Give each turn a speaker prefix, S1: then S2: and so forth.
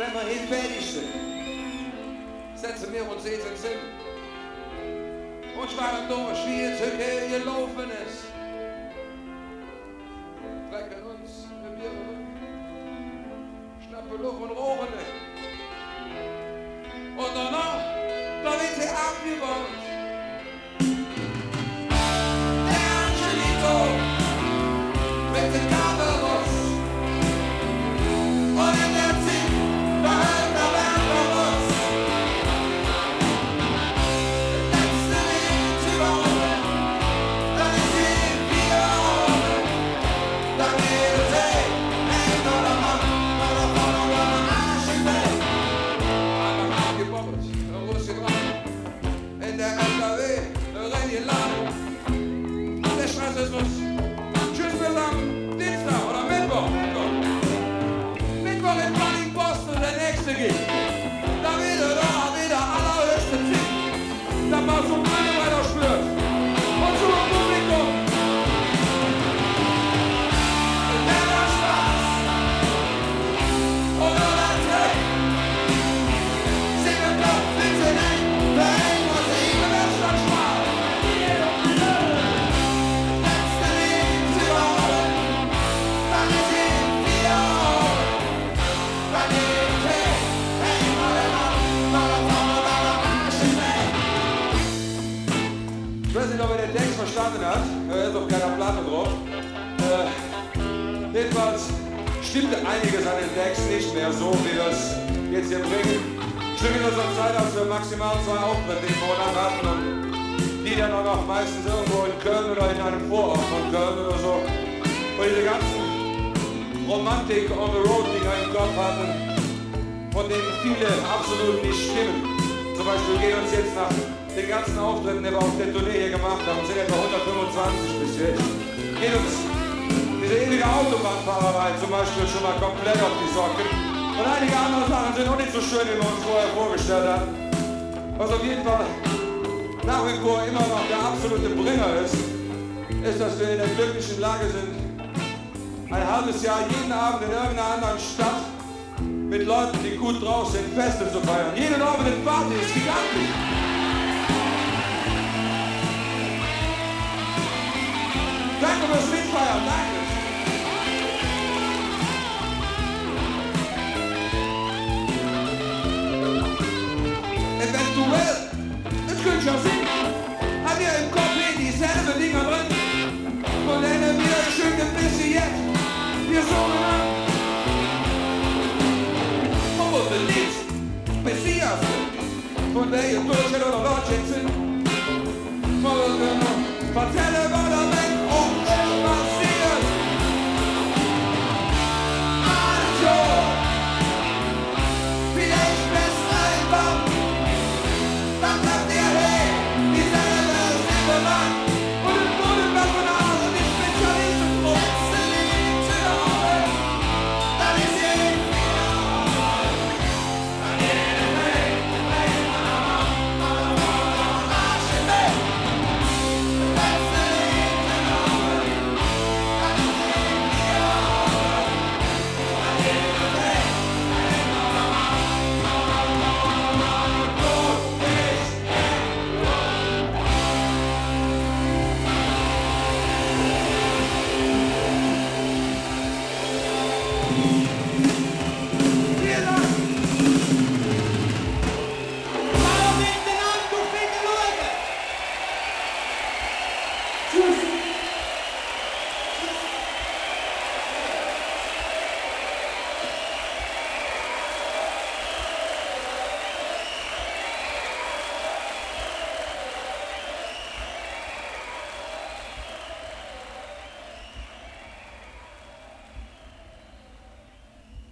S1: immerhin fertig sind. Setzen wir uns jetzt in Sinn. Und schweren durch, wie es heute gelaufen ist. Trecken uns mit Bier schnappen Luft und rochen Und danach, da wird sie abgebaut. Der jedenfalls stimmte einiges an dem Text nicht mehr so, wie wir es jetzt hier bringen. Stimmt in unserer Zeit, als wir maximal zwei Auftritte im Monat hatten und die dann auch noch meistens irgendwo in Köln oder in einem Vorort von Köln oder so. Und diese ganzen Romantik on the Road Dinger im Kopf hatten, von denen viele absolut nicht stimmen. Zum Beispiel gehen uns jetzt nach den ganzen Auftritten, die wir auf der Tournee hier gemacht haben, sind etwa 125 bis jetzt, geht uns Autobahnfahrerei zum Beispiel schon mal komplett auf die Socken. Und einige andere Sachen sind auch nicht so schön, wie wir uns vorher vorgestellt haben. Was auf jeden Fall nach wie vor immer noch der absolute Bringer ist, ist, dass wir in der glücklichen Lage sind, ein halbes Jahr jeden Abend in irgendeiner anderen Stadt mit Leuten, die gut drauf sind, Feste zu feiern. Jeden Abend in Party ist gigantisch. Von der ihr Bullshit oder Logic sind. Vertelle, was